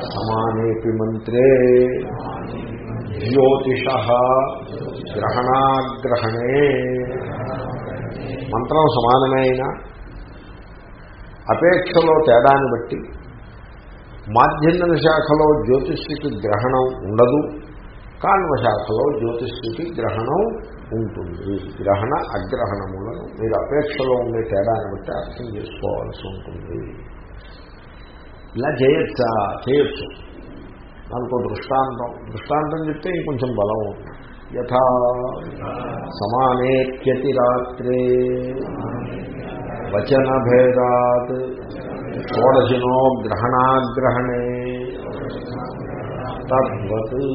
సమానేపి మంత్రే జ్యోతిష గ్రహణాగ్రహణే. మంత్రం సమానమే అయినా అపేక్షలో తేడాన్ని బట్టి మాధ్యమ శాఖలో జ్యోతిష్కి గ్రహణం ఉండదు కాన్వ శాఖలో జ్యోతిష్కి గ్రహణం ఉంటుంది. గ్రహణ అగ్రహణములను మీరు అపేక్షలో ఉండే తేడాన్ని బట్టి అర్థం చేసుకోవాల్సి ఉంటుంది. ఇలా చేయొచ్చా? చేయొచ్చు. దానికి దృష్టాంతం. దృష్టాంతం చెప్తే ఇంకొంచెం బలం ఉంటుంది. యథా సమానేత్యతిరాత్రే వచనభేదాత్ షోడశినో గ్రహణాగ్రహణే తద్వత్.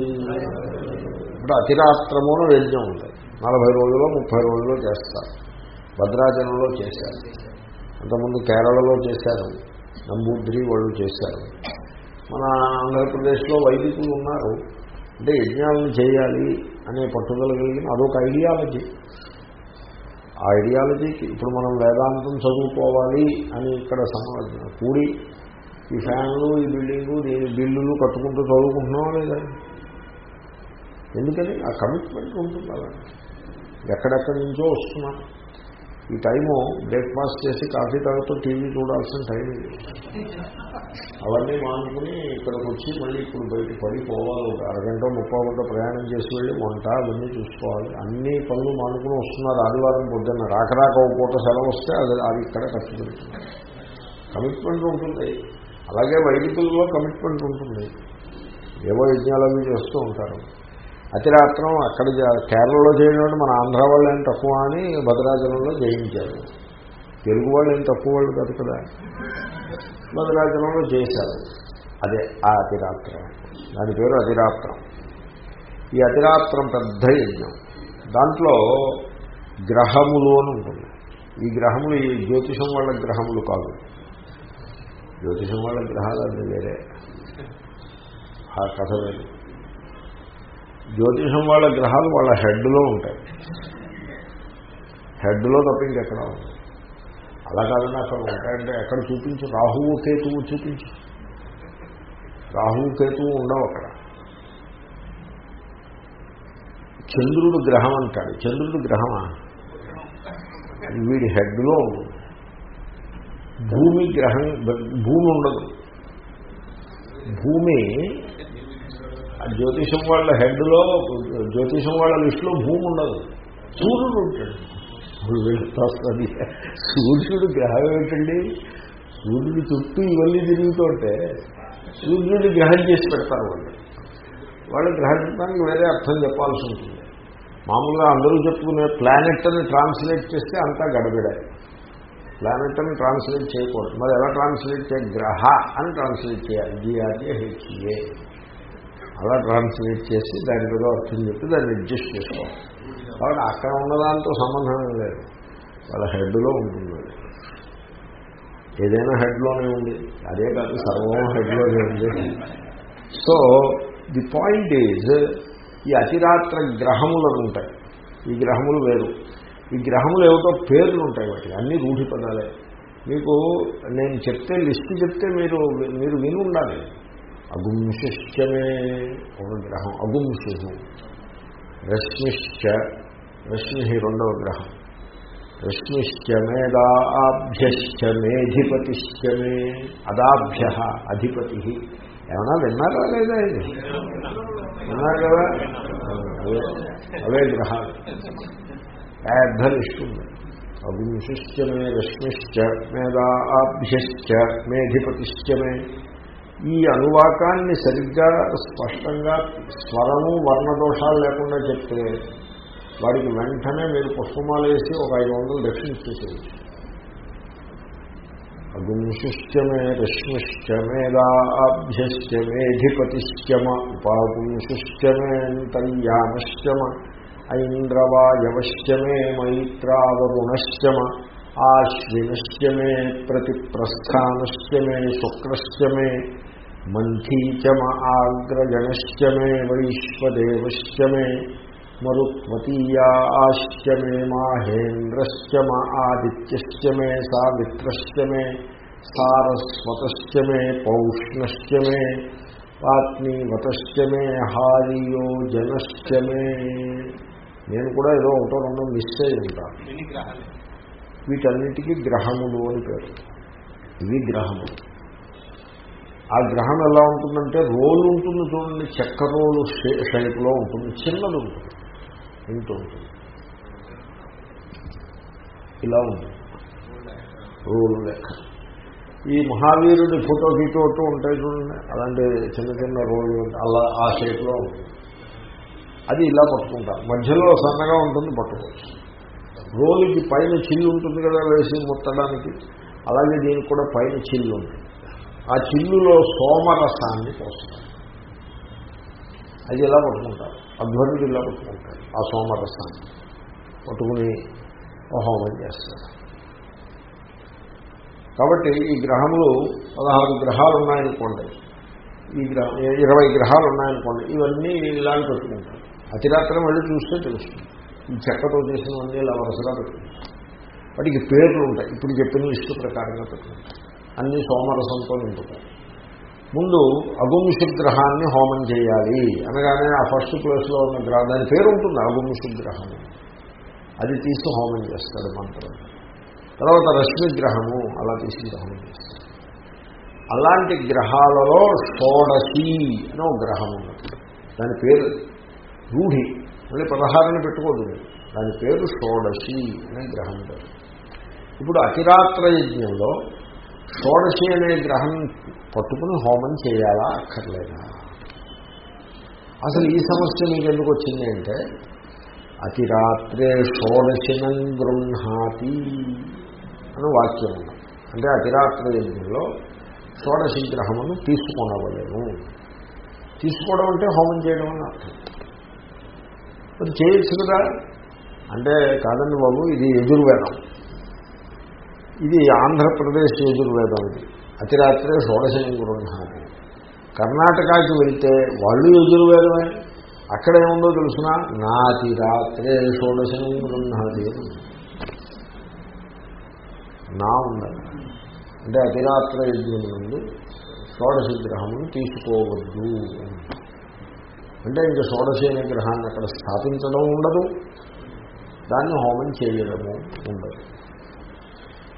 ఇప్పుడు అతిరాత్రమున యజ్ఞం ఉంది. నలభై రోజుల్లో ముప్పై రోజుల్లో చేస్తారు. భద్రాచలంలో చేశారు. అంతకుముందు కేరళలో చేశారు. నంబూద్రి వాళ్ళు చేశారు. మన ఆంధ్రప్రదేశ్లో వైదికులు ఉన్నారు. అంటే యజ్ఞాలను చేయాలి అనే పట్టుదల కలిగిన అదొక ఐడియాలజీ ఆ ఐడియాలజీకి ఇప్పుడు మనం వేదాంతం చదువుకోవాలి అని ఇక్కడ సమాజం కూడి ఈ ఫ్యాన్లు ఈ బిల్డింగు దీని బిల్లులు కట్టుకుంటూ చదువుకుంటున్నావా లేదా? ఎందుకని? ఆ కమిట్మెంట్ ఉంటుంది అలా ఎక్కడెక్కడి నుంచో వస్తున్నాం ఈ టైము బ్రేక్ఫాస్ట్ చేసి కాఫీ తాగుతూ టీవీ చూడాల్సిన టైం ఇది. అవన్నీ మానుకుని ఇక్కడికి వచ్చి మళ్ళీ ఇప్పుడు బయట పడిపోవాలి ఒక అరగంట ముప్పై గంట ప్రయాణం చేసి వెళ్ళి వంట అవన్నీ చూసుకోవాలి. అన్ని పనులు మానుకుని వస్తున్నారు ఆదివారం పొద్దున్న. రాకరాక ఒక పూట సెలవు వస్తే అది అది ఇక్కడ ఖర్చు పెడుతుంది కమిట్మెంట్ ఉంటుంది. అలాగే వైదికుల్లో కమిట్మెంట్ ఉంటుంది. ఏవో యజ్ఞాలు అవి చేస్తూ ఉంటారు. అతిరాత్రం అక్కడ కేరళలో చేయడం మన ఆంధ్ర వాళ్ళు ఏం తక్కువ అని భద్రాచలంలో జయించారు. తెలుగు వాళ్ళు ఏం తక్కువ వాళ్ళు కాదు కదా. భద్రాచలంలో చేశారు. అదే ఆ అతిరాత్రం. దాని పేరు అతిరాత్రం. ఈ అతిరాత్రం పెద్ద యజ్ఞం. దాంట్లో గ్రహములు అని ఉంటుంది. ఈ గ్రహములు ఈ జ్యోతిషం వాళ్ళ గ్రహములు కాదు. జ్యోతిషం వాళ్ళ గ్రహాలు అది వేరే. ఆ కథ వేరు. జ్యోతిషం వాళ్ళ గ్రహాలు వాళ్ళ హెడ్లో ఉంటాయి. హెడ్లో తప్ప ఇంకెక్కడ ఉంది? అలా కాదని అక్కడ ఉంటాయంటే ఎక్కడ చూపించు? రాహువు కేతువు చూపించు. రాహువు కేతువు ఉండవు అక్కడ. చంద్రుడు గ్రహం అంటాడు. చంద్రుడు గ్రహమా? వీడి హెడ్లో ఉంటుంది భూమి గ్రహం భూమి ఉండదు. భూమి జ్యోతిషం వాళ్ళ హెడ్లో జ్యోతిషం వాళ్ళ లిస్టులో భూమి ఉండదు. సూర్యుడు ఉంటాడు. ఇప్పుడు సూర్యుడు గ్రహం ఏంటండి? సూర్యుడు చుట్టూ ఇవన్నీ తిరుగుతుంటే సూర్యుడిని గ్రహం చేసి పెడతారు వాళ్ళు. వాళ్ళు గ్రహించడానికి వేరే అర్థం చెప్పాల్సి ఉంటుంది. మామూలుగా అందరూ చెప్పుకునే ప్లానెట్ అని ట్రాన్స్లేట్ చేస్తే అంతా గడబిడాయి ప్లానెట్ అని ట్రాన్స్లేట్ చేయకూడదు. మరి ఎలా ట్రాన్స్లేట్ చేయాలి? గ్రహ అని ట్రాన్స్లేట్ చేయాలి. జిఆర్ఏ హెచ్ఏ అలా ట్రాన్స్లేట్ చేసి దాని మీద అర్థం చెప్పి దాన్ని అడ్జస్ట్ చేసుకోవాలి. కాబట్టి అక్కడ ఉన్నదాంతో సంబంధం లేదు. వాళ్ళ హెడ్లో ఉంటుంది. ఏదైనా హెడ్లోనే ఉంది. అదే కాదు సర్వం హెడ్లోనే ఉంది. సో ది పాయింట్ ఈజ్ ఈ అతిరాత్ర గ్రహములు ఉంటాయి. ఈ గ్రహములు వేరు. ఈ గ్రహములు ఏమిటో పేర్లు ఉంటాయి వాటికి. అన్ని రూఢి పదాలే. మీకు నేను చెప్తే లిస్ట్ చెప్తే మీరు మీరు విని ఉండాలి. అగుంశిష్యమే ఒక గ్రహం అగుంశు రశ్మిశ్చ. రశ్మి రెండవ గ్రహం. రశ్మిశ్చ మేధాభ్యశ్చ మేధిపతిశ్చ మే. అదాభ్య అధిపతి. ఏమన్నా విన్నారా లేదా ఇది? విన్నారు కదా అవే గ్రహాలు పెద్ద లిస్ట్ ఉంది అగుంశిశ్చ మే రశ్మిశ్చ మేధాభ్యశ్చ మేధిపతిశ్చ మే. ఈ అనువాకాన్ని సరిగ్గా స్పష్టంగా స్వరము వర్ణదోషాలు లేకుండా చెప్తే వాడికి వెంటనే మీరు పుష్పమాలు వేసి ఒక ఐదు వందలు దక్షిణ అగుంశిష్టమే రశ్మిష్టమేదాభ్యష్టమేధిపతిష్టమ ఉపాగుంశిష్టమేంతర్యామశ్చమ ఐంద్రవాయవశ్చమే మైత్రావరుణశ్చమ ఉపాగుంశిశ్చమేంతర్యామశ్చమ ఐంద్రవాయవశ్చమే మైత్రావరుణశ్చమ ఆశ్వినశ్చమే ప్రతిప్రస్థానశ్చమే శుక్రశ్చమే మంథీచమ వైశ్వదేవశ్చ మే మరుత్వతీయా ఆశ్చ మే మాహేంద్రశ్చ మా ఆదిత్యశ్చ మే సావిత్రశ్చ మే సారస్వతశ్చ మే పౌష్ణశ్చ మే పాత్నీవతశ్చ మే హారియో జనశ్చ మే. నేను కూడా ఏదో ఒకటో రెండో మిస్ అయి ఉంటాను వీటన్నిటికీ గ్రహములు అని పేరు. ఇవి గ్రహములు. ఆ గ్రహం ఎలా ఉంటుందంటే రోలు ఉంటుంది చూడండి చెక్క రోలు షే- షేప్లో ఉంటుంది చిన్నది ఉంటుంది. ఇంత ఉంటుంది. ఇలా ఉంటుంది రోలు లెక్క. ఈ మహావీరుడి ఫోటో గీటో ఉంటాయి చూడండి అలాంటి చిన్న చిన్న రోలు అలా ఆ షేప్లో ఉంటుంది. అది ఇలా పట్టుకుంటారు. మధ్యలో సన్నగా ఉంటుంది పట్టుకోవచ్చు. రోలుకి పైన చిల్లు ఉంటుంది కదా వేసి ముట్టడానికి? అలాగే దీనికి కూడా పైన చిల్లు ఉంటుంది ఆ చిల్లులో సోమరసాన్ని పోస్తారు. అది ఇలా పట్టుకుంటారు? అధ్వర్యుడు ఇలా పట్టుకుంటారు? ఆ సోమరసాన్ని పట్టుకుని హోమం చేస్తారు. కాబట్టి ఈ గ్రహములు పదహారు గ్రహాలు ఉన్నాయనుకోండి. ఈ గ్రహం ఇరవై గ్రహాలు ఉన్నాయనుకోండి. ఇవన్నీ ఇలాగ పెట్టుకుంటారు. అతిరాత్రం వెళ్ళి చూస్తే తెలుస్తుంది. చెక్కతో చేసినవన్నీ ఇలా వరుసగా పెట్టుకుంటాం వాటికి పేర్లు ఉంటాయి. ఇప్పుడు చెప్పిన లిస్టు ప్రకారంగా పెట్టుకుంటాం అన్ని సోమరసంతో నింపుతాయి. ముందు అగుంశుగ్రహాన్ని హోమం చేయాలి. అనగానే ఆ ఫస్ట్ ప్లేస్లో ఉన్న గ్రహం దాని పేరు ఉంటుంది అగుంశుగ్రహం అది తీసి హోమం చేస్తాడు మంత్రం. తర్వాత రశ్మి గ్రహము అలా తీసి హోమం చేస్తాడు అలాంటి గ్రహాలలో షోడశి అని ఒక గ్రహం ఉన్నది. దాని పేరు రూఢి. మళ్ళీ పదహారుని పెట్టుకోదు దాని పేరు షోడశి అనే గ్రహం పేరు. ఇప్పుడు అతిరాత్ర యజ్ఞంలో షోడశి అనే గ్రహం పట్టుకుని హోమం చేయాలా అక్కర్లేదా? అసలు ఈ సమస్య మీకు ఎందుకు వచ్చింది అంటే అతిరాత్రే షోడశినం గృహాతి అని వాక్యం అంటే అతిరాత్ర యజ్ఞంలో షోడశి గ్రహమును తీసుకోనవలేము తీసుకోవడం అంటే హోమం చేయడం అని అర్థం. మరి చేయొచ్చు కదా అంటే కాదండి బాబు ఇది యజుర్వేదం. ఇది ఆంధ్రప్రదేశ్ యజుర్వేదం ఇది. అతిరాత్రే షోడశయం గృహాన్ని కర్ణాటకకి వెళ్తే వాళ్ళు యజుర్వేదమే. అక్కడేముందో తెలుసిన? నాతి రాత్రే షోడశయం గృహాది నా ఉండాలి. అంటే అతిరాత్ర యజ్ఞమునందు షోడశ గ్రహమును తీసుకోవద్దు. అంటే ఇంకా షోడశే నిగ్రహాన్ని గ్రహాన్ని అక్కడ స్థాపించడం ఉండదు. దాన్ని హోమం చేయడము ఉండదు.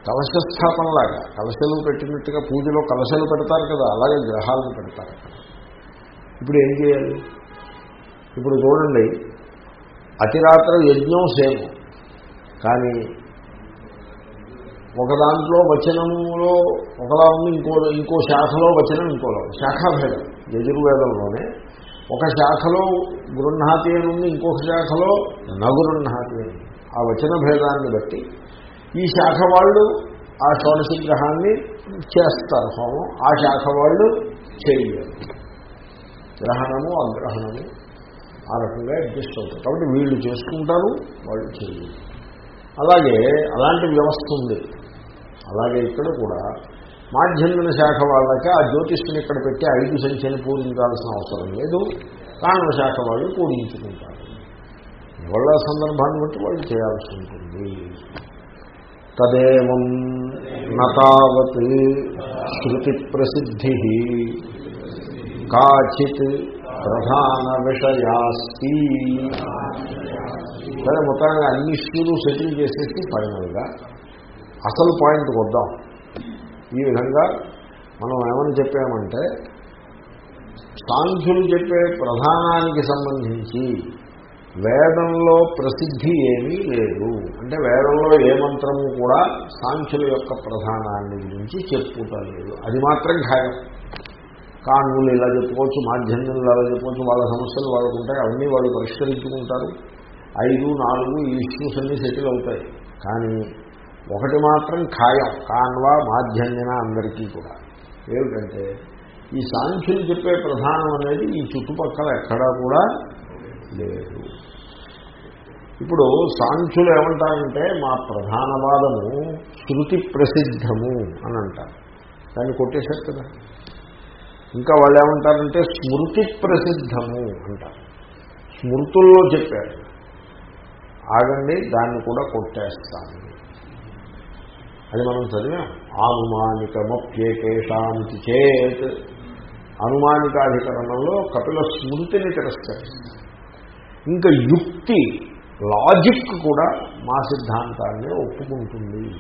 కలశస్థాపనలాగా కలశలు పెట్టినట్టుగా పూజలో కలశలు పెడతారు కదా అలాగే గ్రహాలను పెడతారు. ఇప్పుడు ఏం చేయాలి? ఇప్పుడు చూడండి అతిరాత్ర యజ్ఞం సేమ్ కానీ ఒక దాంట్లో వచనంలో ఒకలా ఉంది ఇంకో ఇంకో శాఖలో వచనం ఇంకోలా శాఖాభేదం యజుర్వేదంలోనే ఒక శాఖలో గృహ్ణాతి అని ఉంది ఇంకొక శాఖలో నగృహ్ణాతి అని ఆ వచన భేదాన్ని బట్టి ఈ శాఖ వాళ్ళు ఆ షోడశి గ్రహాన్ని చేస్తారు హోమం ఆ శాఖ వాళ్ళు చేయలేరు గ్రహణము అగ్రహణము ఆ రకంగా అడ్జస్ట్ అవుతారు కాబట్టి వీళ్ళు చేసుకుంటారు వాళ్ళు చేయలేరు అలాగే అలాంటి వ్యవస్థ ఉంది. అలాగే ఇక్కడ కూడా మాధ్యమిక శాఖ వాళ్ళకి ఆ జ్యోతిష్ని ఇక్కడ పెట్టి ఐదు సంఖ్యను పూజించాల్సిన అవసరం లేదు. కాణవ శాఖ వాళ్ళు పూజించుకుంటారు ఎవళ్ళ సందర్భాన్ని బట్టి వాళ్ళు చేయాల్సి ఉంటుంది. తదేవం నతావత్ శృతి ప్రసిద్ధి కాచిత్ ప్రధాన విషయాస్తి. సరే మొత్తంగా అన్ని ఇష్యూలు సెటిల్ చేసేసి ఫైనల్గా అసలు పాయింట్కి వద్దాం. ఈ విధంగా మనం ఏమని చెప్పామంటే సాంఖ్యులు చెప్పే ప్రధానానికి సంబంధించి వేదంలో ప్రసిద్ధి ఏమీ లేదు. అంటే వేదంలో ఏ మంత్రము కూడా సాంఖ్యుల యొక్క ప్రధానాన్ని గురించి చెప్పుకోలేదు అది మాత్రం ఖాయం. కాన్వులు ఇలా చెప్పుకోవచ్చు మాధ్యములు ఇలా చెప్పుకోవచ్చు వాళ్ళ సమస్యలు వాళ్ళకు ఉంటాయి అవన్నీ వాళ్ళు పరిష్కరించుకుంటారు. ఐదు నాలుగు ఈ ఇష్యూస్ అన్నీ సెటిల్ అవుతాయి. కానీ ఒకటి మాత్రం ఖాయం కాన్వా మాధ్యన్యన అందరికీ కూడా. ఏమిటంటే ఈ సాంఖ్యులు చెప్పే ప్రధానం అనేది ఈ చుట్టుపక్కల ఎక్కడా కూడా లేదు. ఇప్పుడు సాంఖ్యులు ఏమంటారంటే మా ప్రధాన వాదము శృతి ప్రసిద్ధము అని అంటారు. దాన్ని కొట్టేశారు కదా. ఇంకా వాళ్ళు ఏమంటారంటే స్మృతి ప్రసిద్ధము అంటారు. స్మృతుల్లో చెప్పారు. ఆగండి దాన్ని కూడా కొట్టేస్తాను. అది మనం చదివాం. ఆనుమానికమప్యేకేషాంతి చేత్. అనుమానికాధికరణంలో కపిల స్మృతిని తిరస్కరిస్తుంది. ఇంకా యుక్తి లాజిక్ కూడా మా సిద్ధాంతాన్ని ఒప్పుకుంటుంది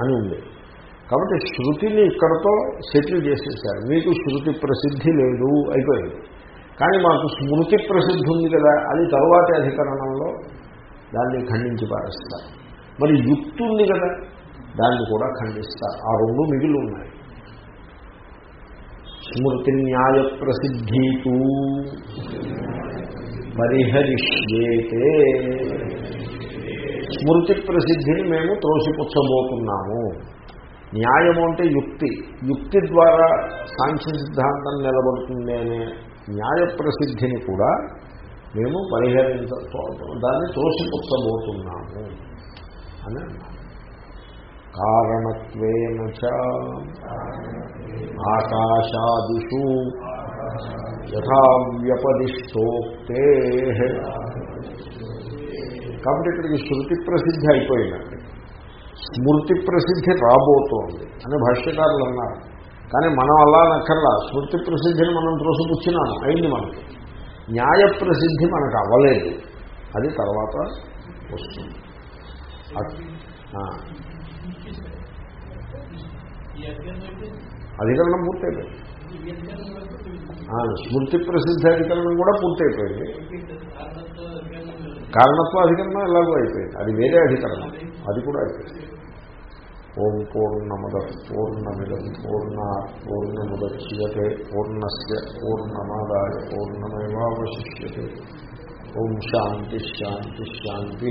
అని ఉంది. కాబట్టి శృతిని ఇక్కడతో సెటిల్ చేసేసారు మీకు శృతి ప్రసిద్ధి లేదు అయిపోయింది. కానీ మాకు స్మృతి ప్రసిద్ధి ఉంది కదా అది తరువాతి అధికరణంలో దాన్ని ఖండించి పారేస్తారు. మరి యుక్తి ఉంది కదా దాన్ని కూడా ఖండిస్తారు ఆ రెండు మిగిలి ఉన్నాయి. స్మృతి న్యాయ ప్రసిద్ధీతూ పరిహరిష్యేతే. స్మృతి ప్రసిద్ధిని మేము త్రోసిపుచ్చబోతున్నాము. న్యాయము అంటే యుక్తి. యుక్తి ద్వారా సాంఖ్య సిద్ధాంతం నిలబడుతుంది అనే న్యాయ ప్రసిద్ధిని కూడా మేము పరిహరించ దాన్ని తోసిపుచ్చబోతున్నాము అని అన్నాం కారణత్వేన ఆకాశాదిషు యథావ్యపదిష్టోక్తే కాబట్టి ఇక్కడికి శృతి ప్రసిద్ధి అయిపోయినట్టు స్మృతి ప్రసిద్ధి రాబోతోంది అని భాష్యకారులు అన్నారు. కానీ మనం అలా నక్కర్లా స్మృతి ప్రసిద్ధిని మనం త్రోసిపుచ్చినాం. అయింది మనకి. న్యాయ ప్రసిద్ధి మనకు అవ్వలేదు. అది తర్వాత వస్తుంది. అధికరణం పూర్తయిపోయింది. స్మృతి ప్రసిద్ధి అధికరణం కూడా పూర్తయిపోయింది. కారణత్వ అధికరణం ఎలాగో అయిపోయింది. అది వేరే అధికరణం. అది కూడా అయిపోయింది. ఓం పూర్ణమద పూర్ణమిదం పూర్ణ పూర్ణముద్యతే పూర్ణస్ పూర్ణమాదాయ పూర్ణమేవాశిష్యతే ఓం శాంతి శాంతి శాంతి.